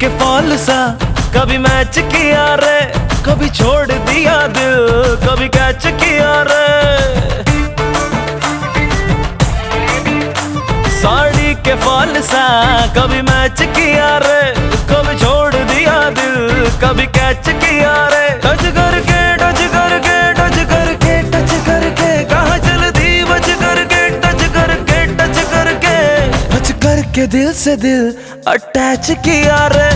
के फॉल सा। कभी मैच किया रे, कभी छोड़ दिया दिल, कभी कैच किया रे। साड़ी के फॉल सा, कभी मैच किया रे, कभी छोड़ दिया दिल, कभी कैच किया रे। टच करके टच करके टच करके टच करके, कहा चलती बच करके टच करके टच करके। टच करके दिल से दिल अटैच किया रे,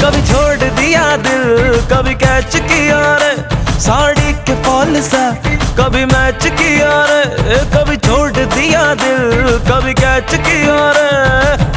कभी छोड़ दिया दिल, कभी कैच किया रे। साड़ी के फॉल सा कभी मैच किया रे, कभी छोड़ दिया दिल, कभी कैच किया रे।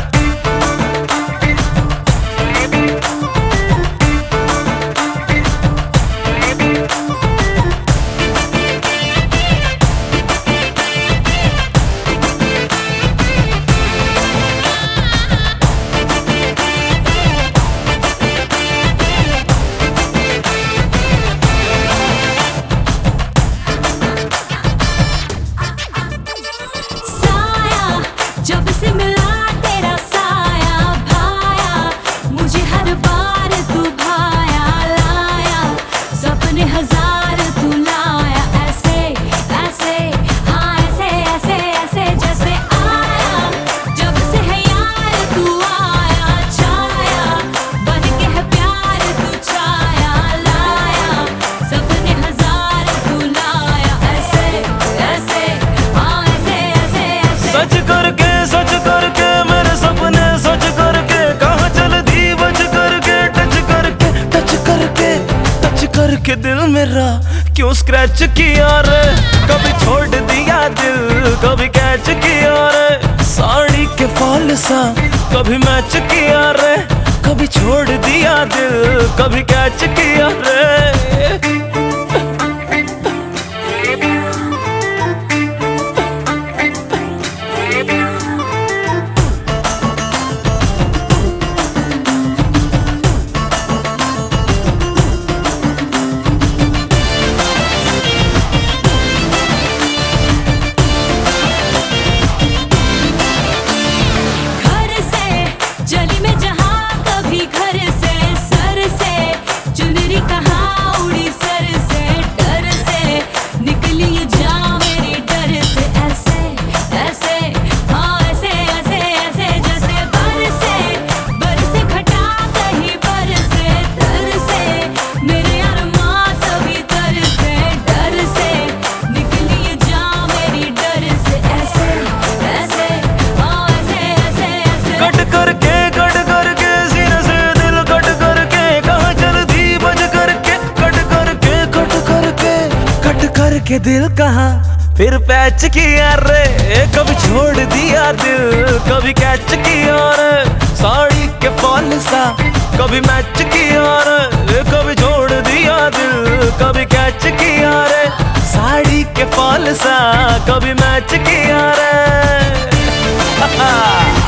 करके दिल मेरा क्यों स्क्रैच किया रे? कभी छोड़ दिया दिल, कभी कैच किया रे। साड़ी के फॉल सा कभी मैच किया रे। कभी छोड़ दिया दिल, कभी कैच किया रे। करके दिल कहा? फिर पैच किया रे। कभी छोड़ दिया दिल, कभी कैच किया रे। साड़ी के फॉल सा, कभी मैच किया रे। कभी छोड़ दिया दिल, कभी कैच किया रे। साड़ी के फॉल सा, कभी मैच किया रे।